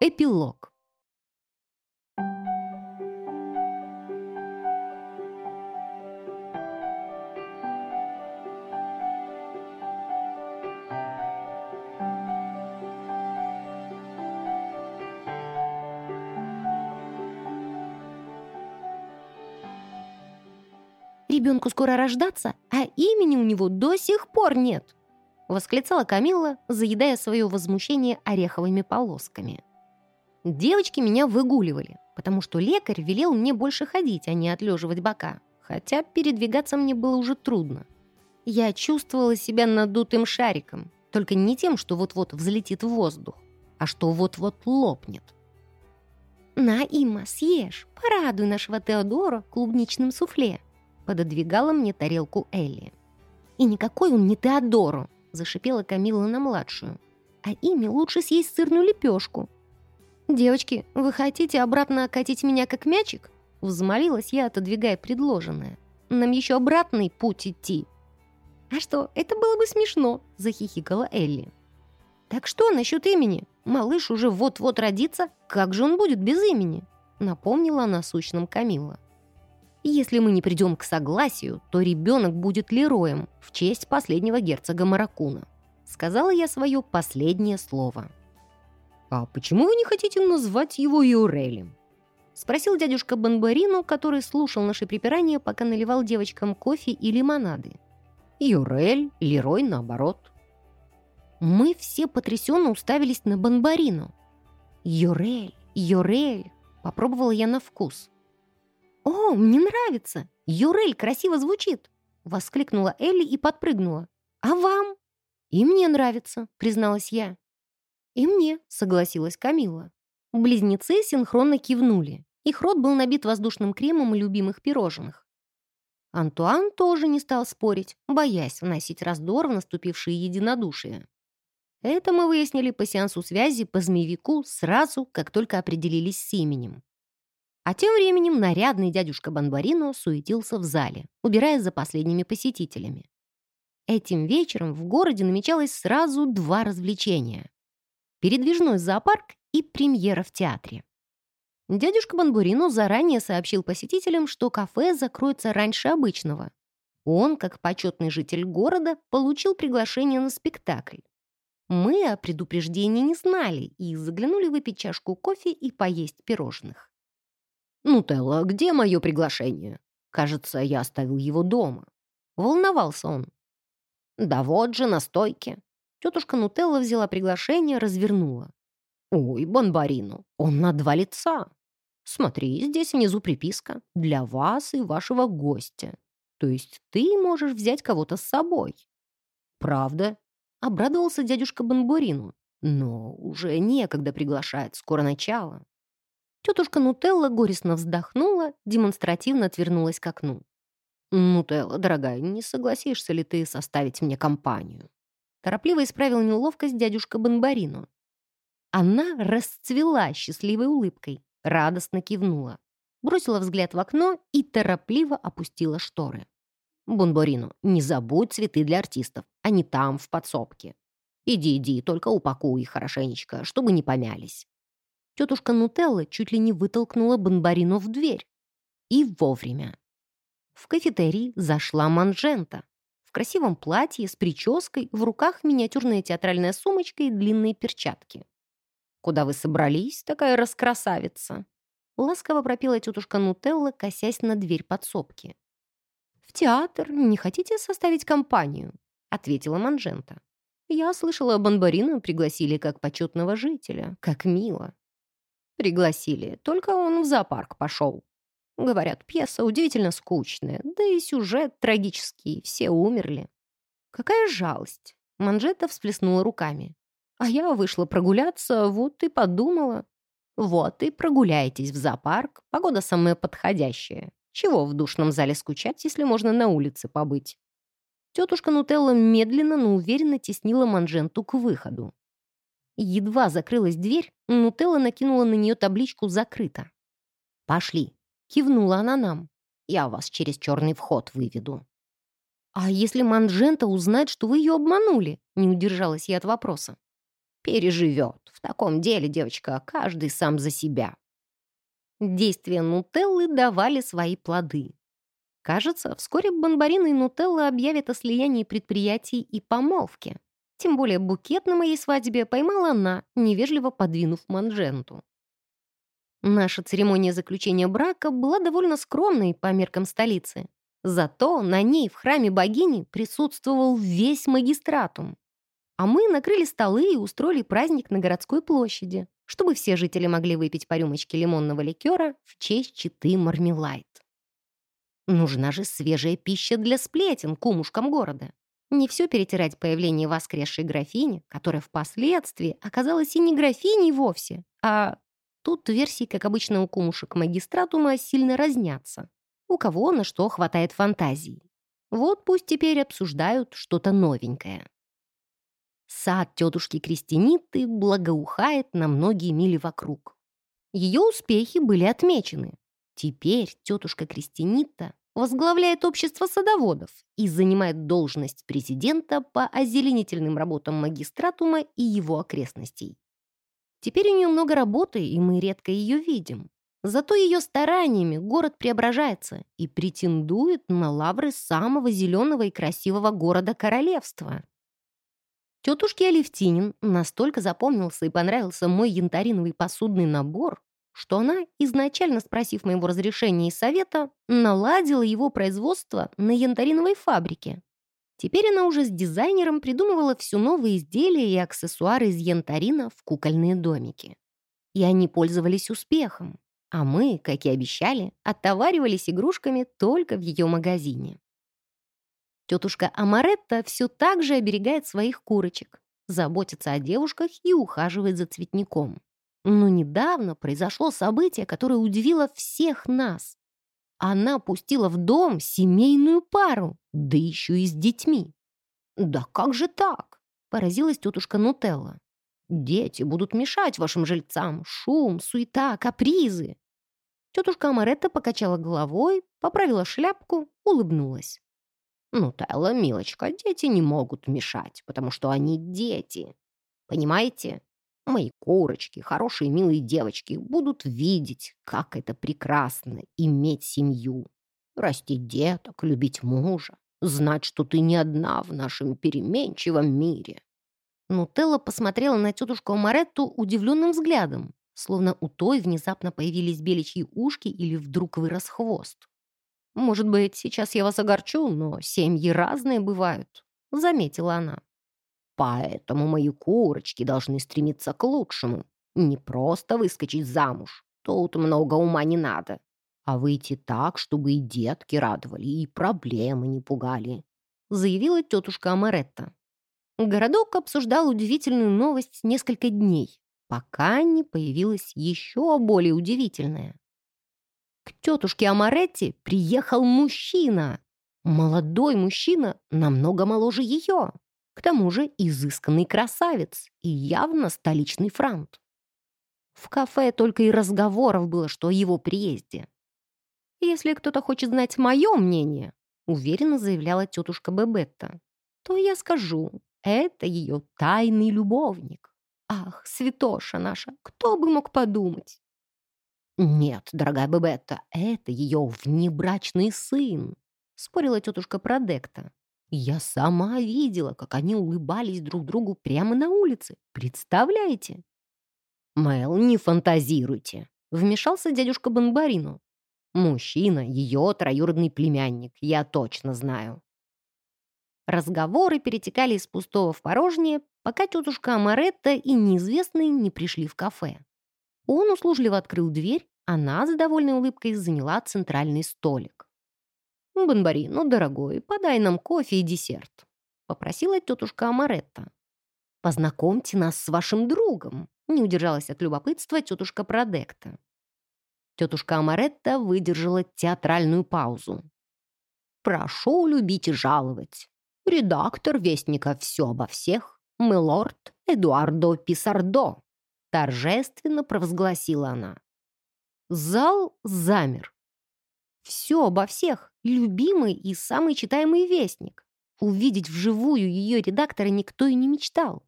Эпилог. «Ребенку скоро рождаться, а имени у него до сих пор нет!» — восклицала Камилла, заедая свое возмущение ореховыми полосками. Девочки меня выгуливали, потому что лекарь велел мне больше ходить, а не отлеживать бока, хотя передвигаться мне было уже трудно. Я чувствовала себя надутым шариком, только не тем, что вот-вот взлетит в воздух, а что вот-вот лопнет. «На, Има, съешь, порадуй нашего Теодора клубничным суфле», пододвигала мне тарелку Элли. «И никакой он не Теодору», зашипела Камила на младшую. «А ими лучше съесть сырную лепешку». «Девочки, вы хотите обратно окатить меня как мячик?» Взмолилась я, отодвигая предложенное. «Нам еще обратный путь идти». «А что, это было бы смешно», — захихикала Элли. «Так что насчет имени? Малыш уже вот-вот родится, как же он будет без имени?» Напомнила о насущном Камила. Если мы не придем к согласию, то ребенок будет Лероем в честь последнего герцога Маракуна. Сказала я свое последнее слово. «А почему вы не хотите назвать его Юрелем?» Спросил дядюшка Бонбарину, который слушал наши припирания, пока наливал девочкам кофе и лимонады. Юрель, Лерой наоборот. Мы все потрясенно уставились на Бонбарину. «Юрель, Юрель!» Попробовала я на вкус. «О, мне нравится! Юрель красиво звучит!» Воскликнула Элли и подпрыгнула. «А вам?» «И мне нравится», призналась я. «И мне», согласилась Камила. Близнецы синхронно кивнули. Их рот был набит воздушным кремом и любимых пирожных. Антуан тоже не стал спорить, боясь вносить раздор в наступившие единодушие. Это мы выяснили по сеансу связи по змеевику сразу, как только определились с именем. А тем временем нарядный дядюшка Бонбарино суетился в зале, убирая за последними посетителями. Этим вечером в городе намечалось сразу два развлечения. Передвижной зоопарк и премьера в театре. Дядюшка Бонбурино заранее сообщил посетителям, что кафе закроется раньше обычного. Он, как почетный житель города, получил приглашение на спектакль. Мы о предупреждении не знали и заглянули выпить чашку кофе и поесть пирожных. «Нутелла, где мое приглашение?» Кажется, я оставил его дома. Волновался он. «Да вот же, на стойке». Тетушка Нутелла взяла приглашение, развернула. «Ой, Бонбарину, он на два лица. Смотри, здесь внизу приписка. Для вас и вашего гостя. То есть ты можешь взять кого-то с собой». «Правда?» — обрадовался дядюшка Бонбарину. «Но уже некогда приглашать, скоро начало». Тетушка Нутелла горестно вздохнула, демонстративно отвернулась к окну. «Нутелла, дорогая, не согласишься ли ты составить мне компанию?» Торопливо исправил неловкость дядюшка Бонбарино. Она расцвела счастливой улыбкой, радостно кивнула, бросила взгляд в окно и торопливо опустила шторы. «Бонбарино, не забудь цветы для артистов, они там, в подсобке. Иди, иди, только упакуй их хорошенечко, чтобы не помялись». Тетушка Нутелла чуть ли не вытолкнула Бонбарино в дверь. И вовремя. В кафетерий зашла Манжента. Красивом платье, с прической, в руках миниатюрная театральная сумочка и длинные перчатки. «Куда вы собрались, такая раскрасавица?» Ласково пропела тетушка Нутелла, косясь на дверь подсобки. «В театр не хотите составить компанию?» ответила Манжента. «Я слышала, Бонбарина пригласили как почетного жителя. Как мило!» Пригласили, только он в зоопарк пошел. Говорят, пьеса удивительно скучная, да и сюжет трагический, все умерли. Какая жалость. Манжета всплеснула руками. А я вышла прогуляться, вот и подумала. Вот и прогуляйтесь в зоопарк, погода самая подходящая. Чего в душном зале скучать, если можно на улице побыть? Тетушка Нутелла медленно, но уверенно теснила Манженту к выходу. Едва закрылась дверь, Нутелла накинула на нее табличку «Закрыто». «Пошли», — кивнула она нам. «Я вас через черный вход выведу». «А если Манжента узнает, что вы ее обманули?» — не удержалась я от вопроса. Переживет. В таком деле, девочка, каждый сам за себя. Действия нутеллы давали свои плоды. Кажется, вскоре Бонбарина и Нутелла объявят о слиянии предприятий и помолвке. Тем более букет на моей свадьбе поймала она, невежливо подвинув манженту. Наша церемония заключения брака была довольно скромной по меркам столицы. Зато на ней в храме богини присутствовал весь магистратум. А мы накрыли столы и устроили праздник на городской площади, чтобы все жители могли выпить по рюмочке лимонного ликера в честь читы Мармелайт. Нужна же свежая пища для сплетен кумушкам города. Не все перетирать появление воскресшей графини, которая впоследствии оказалась и не графиней вовсе, а... Тут версии, как обычно у кумушек магистратума, сильно разнятся. У кого на что хватает фантазии. Вот пусть теперь обсуждают что-то новенькое. Сад тетушки Крестениты благоухает на многие мили вокруг. Ее успехи были отмечены. Теперь тетушка Крестенита возглавляет общество садоводов и занимает должность президента по озеленительным работам магистратума и его окрестностей. Теперь у нее много работы, и мы редко ее видим. Зато ее стараниями город преображается и претендует на лавры самого зеленого и красивого города королевства. Тетушке Алевтинин настолько запомнился и понравился мой янтариновый посудный набор, что она, изначально спросив моего разрешения и совета, наладила его производство на янтариновой фабрике. Теперь она уже с дизайнером придумывала все новые изделия и аксессуары из янтарина в кукольные домики. И они пользовались успехом, а мы, как и обещали, оттоваривались игрушками только в ее магазине. Тетушка Амаретта все так же оберегает своих курочек, заботится о девушках и ухаживает за цветником. Но недавно произошло событие, которое удивило всех нас. Она пустила в дом семейную пару, да еще и с детьми. «Да как же так?» — поразилась тетушка Нутелла. «Дети будут мешать вашим жильцам. Шум, суета, капризы». Тетушка Амаретта покачала головой, поправила шляпку, улыбнулась. «Нутелла, милочка, дети не могут мешать, потому что они дети. Понимаете? Мои курочки, хорошие милые девочки, будут видеть, как это прекрасно иметь семью, растить деток, любить мужа, знать, что ты не одна в нашем переменчивом мире. Нутелла посмотрела на тетушку Амаретту удивленным взглядом, словно у той внезапно появились беличьи ушки или вдруг вырос хвост. «Может быть, сейчас я вас огорчу, но семьи разные бывают», — заметила она. Поэтому мои курочки должны стремиться к лучшему. Не просто выскочить замуж, тут много ума не надо, а выйти так, чтобы и детки радовали, и проблемы не пугали», заявила тетушка Амаретта. Городок обсуждал удивительную новость несколько дней, пока не появилась еще более удивительная. К тетушке Амаретте приехал мужчина. Молодой мужчина, намного моложе ее. К тому же изысканный красавец и явно столичный франт. В кафе только и разговоров было, что о его приезде. «Если кто-то хочет знать мое мнение», уверенно заявляла тетушка Бебетта, то я скажу, это ее тайный любовник. Ах, святоша наша, кто бы мог подумать? «Нет, дорогая Бебетта, это ее внебрачный сын», спорила тетушка Продекта. Я сама видела, как они улыбались друг другу прямо на улице. Представляете? Мэл, не фантазируйте. Вмешался дядюшка Бонбарину. Мужчина, ее троюродный племянник, я точно знаю. Разговоры перетекали из пустого в порожнее, пока тетушка Амаретта и неизвестный не пришли в кафе. Он услужливо открыл дверь, она с довольной улыбкой заняла центральный столик. «Бонбари, ну, дорогой, подай нам кофе и десерт», — попросила тетушка Амаретта. «Познакомьте нас с вашим другом», — не удержалась от любопытства тетушка Продекта. Тетушка Амаретта выдержала театральную паузу. «Прошу любить и жаловать. Редактор Вестника «Все обо всех», милорд Эдуардо Писардо», торжественно провозгласила она. Зал замер. Все обо всех, любимый и самый читаемый вестник. Увидеть вживую ее редактора никто и не мечтал.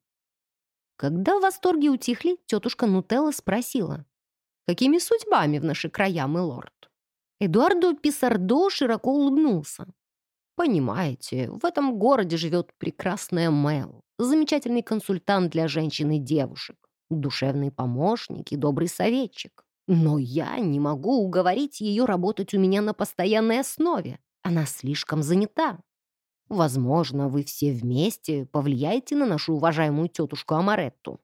Когда восторги утихли, тетушка Нутелла спросила, «Какими судьбами в наши края, мы лорд?» Эдуардо Писардо широко улыбнулся. «Понимаете, в этом городе живет прекрасная Мел, замечательный консультант для женщин и девушек, душевный помощник и добрый советчик. Но я не могу уговорить ее работать у меня на постоянной основе. Она слишком занята. Возможно, вы все вместе повлияете на нашу уважаемую тетушку Амаретту.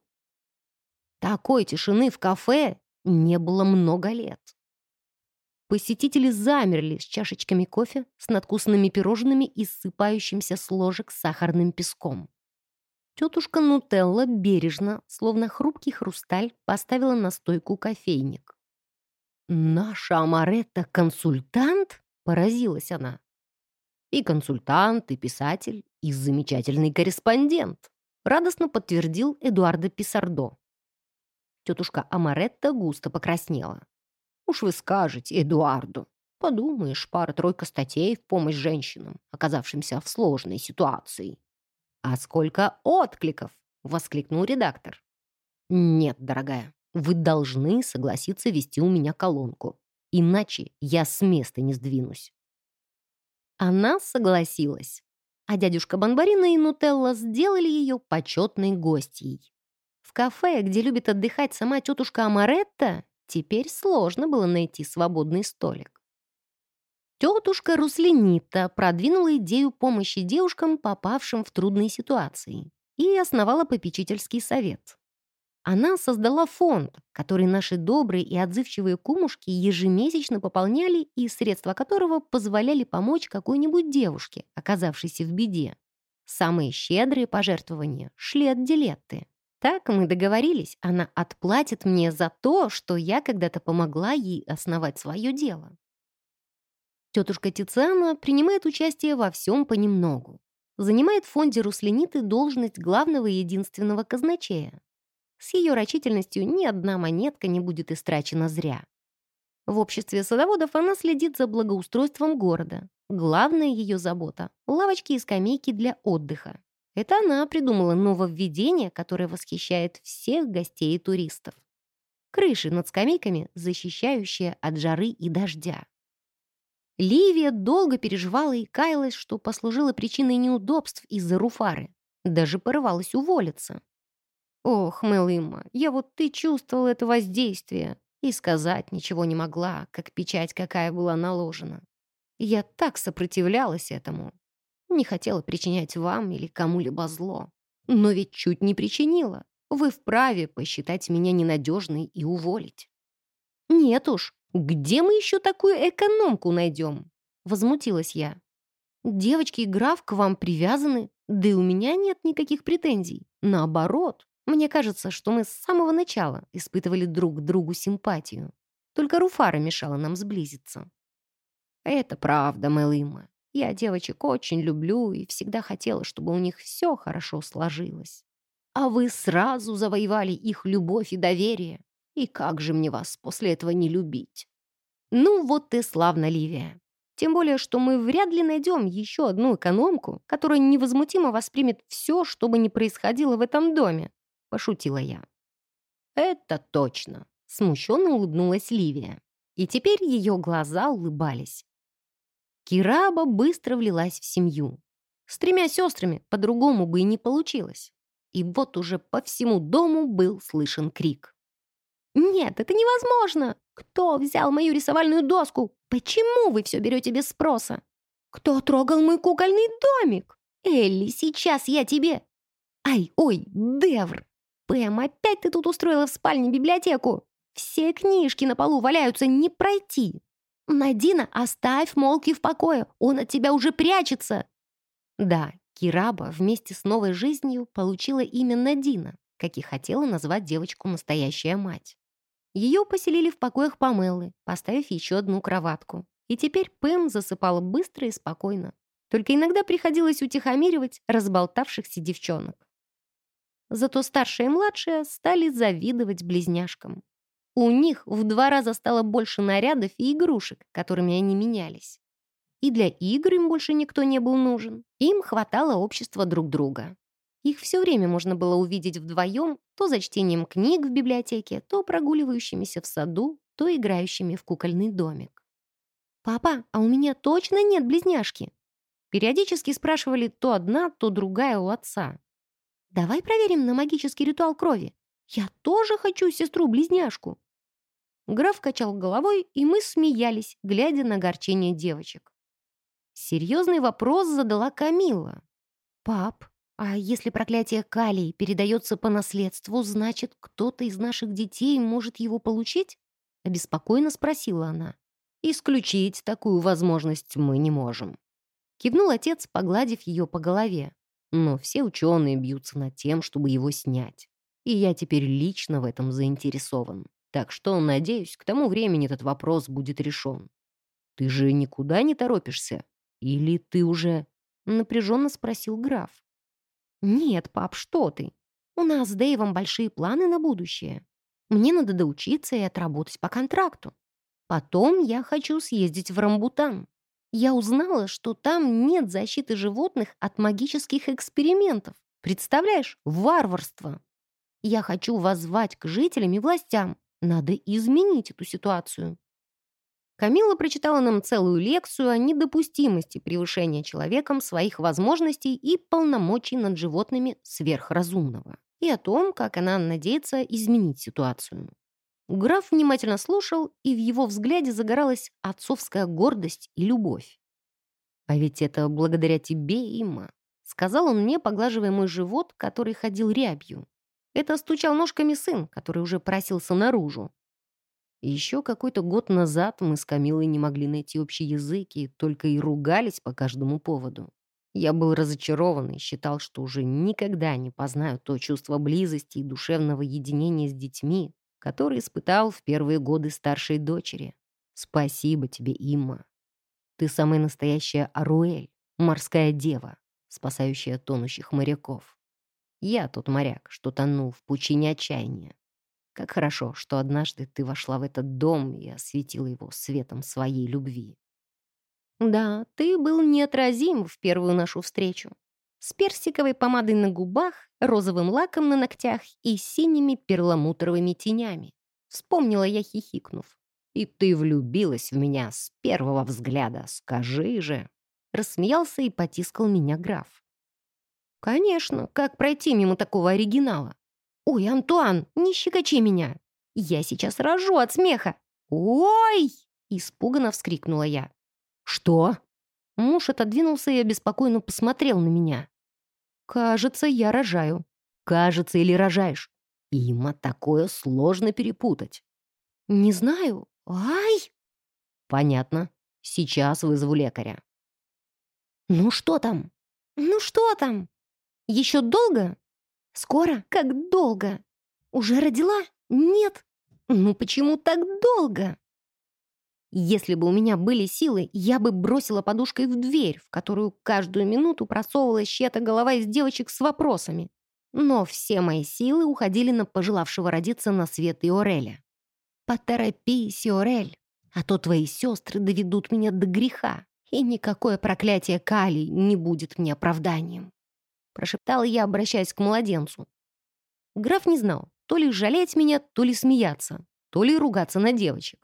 Такой тишины в кафе не было много лет. Посетители замерли с чашечками кофе, с надкусанными пирожными и сыпающимся с ложек сахарным песком. Тетушка Нутелла бережно, словно хрупкий хрусталь, поставила на стойку кофейник. «Наша Амаретта консультант?» — поразилась она. «И консультант, и писатель, и замечательный корреспондент», — радостно подтвердил Эдуардо Писардо. Тетушка Амаретта густо покраснела. Уж вы скажете Эдуарду. Подумаешь, пара-тройка статей в помощь женщинам, оказавшимся в сложной ситуации. «А сколько откликов!» — воскликнул редактор. «Нет, дорогая, вы должны согласиться вести у меня колонку, иначе я с места не сдвинусь». Она согласилась, а дядюшка Бонбарина и Нутелла сделали ее почетной гостьей. В кафе, где любит отдыхать сама тетушка Амаретта, Теперь сложно было найти свободный столик. Тетушка Русленита продвинула идею помощи девушкам, попавшим в трудные ситуации, и основала попечительский совет. Она создала фонд, который наши добрые и отзывчивые кумушки ежемесячно пополняли и средства которого позволяли помочь какой-нибудь девушке, оказавшейся в беде. Самые щедрые пожертвования шли от Дилетты. Так мы договорились, она отплатит мне за то, что я когда-то помогла ей основать свое дело. Тетушка Тициана принимает участие во всем понемногу. Занимает в фонде Руслениты должность главного и единственного казначея. С ее рачительностью ни одна монетка не будет истрачена зря. В обществе садоводов она следит за благоустройством города. Главная ее забота — лавочки и скамейки для отдыха. Это она придумала нововведение, которое восхищает всех гостей и туристов. Крыши над скамейками, защищающие от жары и дождя. Ливия долго переживала и каялась, что послужило причиной неудобств из-за руфары. Даже порывалась уволиться. «Ох, Мелыма, я вот ты чувствовал это воздействие и сказать ничего не могла, как печать какая была наложена. Я так сопротивлялась этому. Не хотела причинять вам или кому-либо зло. Но ведь чуть не причинила. Вы вправе посчитать меня ненадежной и уволить. Нет уж, где мы еще такую экономку найдем? Возмутилась я. Девочки и граф к вам привязаны, да и у меня нет никаких претензий. Наоборот, мне кажется, что мы с самого начала испытывали друг к другу симпатию. Только Руфара мешала нам сблизиться. Это правда, Мелыма. Я девочек очень люблю и всегда хотела, чтобы у них все хорошо сложилось. А вы сразу завоевали их любовь и доверие. И как же мне вас после этого не любить? Ну вот ты славно, Ливия. Тем более, что мы вряд ли найдем еще одну экономку, которая невозмутимо воспримет все, что бы ни происходило в этом доме. Пошутила я. Это точно. Смущенно улыбнулась Ливия. И теперь ее глаза улыбались. Кираба быстро влилась в семью. С тремя сестрами по-другому бы и не получилось. И вот уже по всему дому был слышен крик. «Нет, это невозможно! Кто взял мою рисовальную доску? Почему вы все берете без спроса? Кто трогал мой кукольный домик? Элли, сейчас я тебе...» «Ай, ой, Девр! Пэм, опять ты тут устроила в спальне библиотеку! Все книжки на полу валяются, не пройти!» «Надина, оставь Молки в покое, он от тебя уже прячется!» Да, Кираба вместе с новой жизнью получила имя Надина, как и хотела назвать девочку настоящая мать. Ее поселили в покоях Памеллы, поставив еще одну кроватку. И теперь Пэм засыпала быстро и спокойно. Только иногда приходилось утихомиривать разболтавшихся девчонок. Зато старшая и младшая стали завидовать близняшкам. У них в два раза стало больше нарядов и игрушек, которыми они менялись. И для игр им больше никто не был нужен. Им хватало общества друг друга. Их все время можно было увидеть вдвоем, то за чтением книг в библиотеке, то прогуливающимися в саду, то играющими в кукольный домик. «Папа, а у меня точно нет близняшки?» Периодически спрашивали то одна, то другая у отца. «Давай проверим на магический ритуал крови. Я тоже хочу сестру-близняшку». Граф качал головой, и мы смеялись, глядя на горчение девочек. Серьезный вопрос задала Камила. «Пап, а если проклятие Калии передается по наследству, значит, кто-то из наших детей может его получить?» Обеспокоенно спросила она. «Исключить такую возможность мы не можем». Кивнул отец, погладив ее по голове. Но все ученые бьются над тем, чтобы его снять. И я теперь лично в этом заинтересован. Так что, надеюсь, к тому времени этот вопрос будет решен. Ты же никуда не торопишься? Или ты уже...» Напряженно спросил граф. «Нет, пап, что ты? У нас с Дэйвом большие планы на будущее. Мне надо доучиться и отработать по контракту. Потом я хочу съездить в Рамбутан. Я узнала, что там нет защиты животных от магических экспериментов. Представляешь, варварство. Я хочу воззвать к жителям и властям. Надо изменить эту ситуацию. Камила прочитала нам целую лекцию о недопустимости превышения человеком своих возможностей и полномочий над животными сверхразумного, и о том, как она надеется изменить ситуацию. Граф внимательно слушал, и в его взгляде загоралась отцовская гордость и любовь. «А ведь это благодаря тебе, Имма», — сказал он мне, поглаживая мой живот, который ходил рябью. Это стучал ножками сын, который уже просился наружу. Еще какой-то год назад мы с Камилой не могли найти общий язык и только и ругались по каждому поводу. Я был разочарован и считал, что уже никогда не познаю то чувство близости и душевного единения с детьми, которое испытал в первые годы старшей дочери. Спасибо тебе, Имма. Ты самая настоящая Аруэль, морская дева, спасающая тонущих моряков. Я тот моряк, что тонул в пучине отчаяния. Как хорошо, что однажды ты вошла в этот дом и осветила его светом своей любви. Да, ты был неотразим в первую нашу встречу. С персиковой помадой на губах, розовым лаком на ногтях и синими перламутровыми тенями. Вспомнила я, хихикнув. И ты влюбилась в меня с первого взгляда, скажи же. Рассмеялся и потискал меня граф. Конечно, как пройти мимо такого оригинала? «Ой, Антуан, не щекочи меня! Я сейчас рожу от смеха!» «Ой!» — испуганно вскрикнула я. «Что?» Муж отодвинулся и обеспокоенно посмотрел на меня. «Кажется, я рожаю». «Кажется или рожаешь?» Има такое сложно перепутать. «Не знаю. Ай!» «Понятно. Сейчас вызову лекаря». «Ну что там? Ну что там? Еще долго?» Скоро? Как долго? Уже родила? Нет. Ну почему так долго? Если бы у меня были силы, я бы бросила подушкой в дверь, в которую каждую минуту просовывалась чья-то голова из девочек с вопросами. Но все мои силы уходили на пожелавшего родиться на свет Иореля. «Поторопись, Иорель, а то твои сестры доведут меня до греха, и никакое проклятие Кали не будет мне оправданием» прошептала я, обращаясь к младенцу. Граф не знал, то ли жалеть меня, то ли смеяться, то ли ругаться на девочек.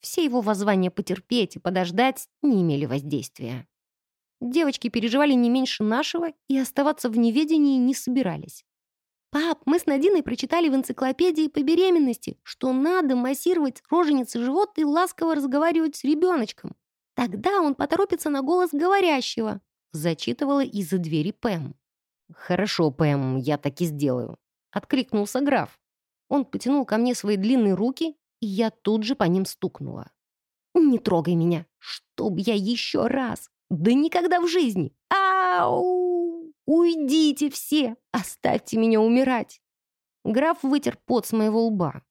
Все его воззвания потерпеть и подождать не имели воздействия. Девочки переживали не меньше нашего и оставаться в неведении не собирались. «Пап, мы с Надиной прочитали в энциклопедии по беременности, что надо массировать роженицы живот и ласково разговаривать с ребеночком. Тогда он поторопится на голос говорящего», зачитывала из-за двери Пэм. «Хорошо, Пэм, я так и сделаю», — откликнулся граф. Он потянул ко мне свои длинные руки, я тут же по ним стукнула. «Не трогай меня, чтоб я еще раз! Да никогда в жизни! Ау! Уйдите все! Оставьте меня умирать!» Граф вытер пот с моего лба.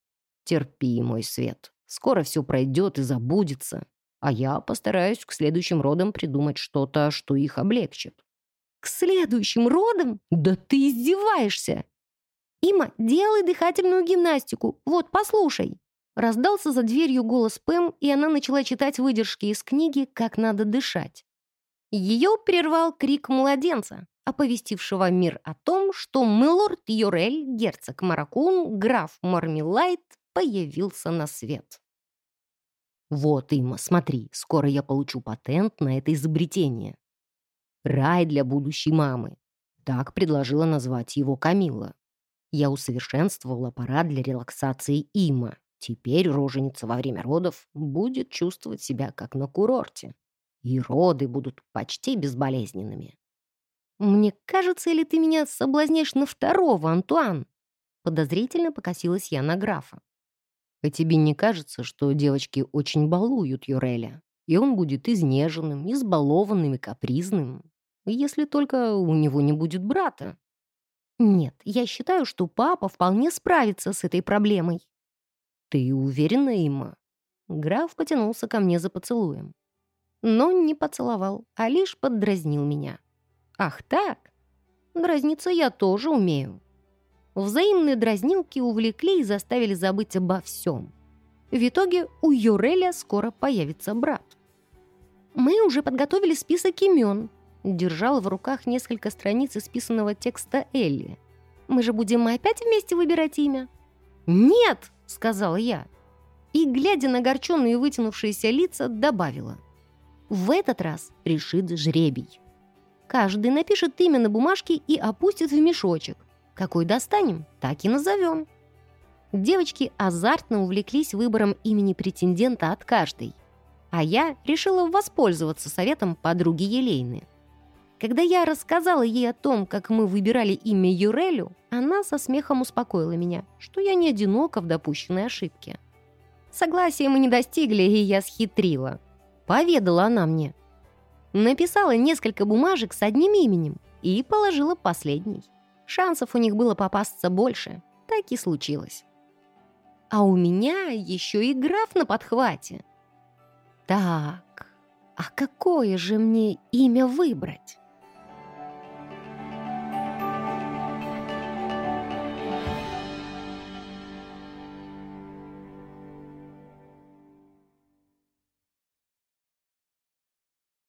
«Терпи, мой свет. Скоро все пройдет и забудется. А я постараюсь к следующим родам придумать что-то, что их облегчит. К следующим родам? Да ты издеваешься! Има, делай дыхательную гимнастику. Вот, послушай. Раздался за дверью голос Пэм, и она начала читать выдержки из книги «Как надо дышать». Ее прервал крик младенца. оповестившего мир о том, что милорд Юрель, герцог Маракун, граф Мармелайт появился на свет. «Вот, Има, смотри, скоро я получу патент на это изобретение. Рай для будущей мамы. Так предложила назвать его Камила. Я усовершенствовал аппарат для релаксации Има. Теперь роженица во время родов будет чувствовать себя как на курорте. И роды будут почти безболезненными. «Мне кажется, или ты меня соблазняешь на второго, Антуан?» Подозрительно покосилась я на графа. А тебе не кажется, что девочки очень балуют Юреля, и он будет изнеженным, избалованным и капризным, если только у него не будет брата? Нет, я считаю, что папа вполне справится с этой проблемой. Ты уверена, Има? Граф потянулся ко мне за поцелуем. Но не поцеловал, а лишь поддразнил меня. Ах так? Дразниться я тоже умею. Взаимные дразнилки увлекли и заставили забыть обо всем. В итоге у Юреля скоро появится брат. «Мы уже подготовили список имен», держала в руках несколько страниц исписанного текста Элли. «Мы же будем опять вместе выбирать имя?» «Нет!» — сказала я. И, глядя на горченные вытянувшиеся лица, добавила. «В этот раз решит жребий. Каждый напишет имя на бумажке и опустит в мешочек. Какой достанем, так и назовем. Девочки азартно увлеклись выбором имени претендента от каждой. А я решила воспользоваться советом подруги Елейны. Когда я рассказала ей о том, как мы выбирали имя Юрелю, она со смехом успокоила меня, что я не одинока в допущенной ошибке. Согласия мы не достигли, и я схитрила. Поведала она мне. Написала несколько бумажек с одним именем и положила последний. Шансов у них было попасться больше. Так и случилось. А у меня еще и граф на подхвате. Так, а какое же мне имя выбрать?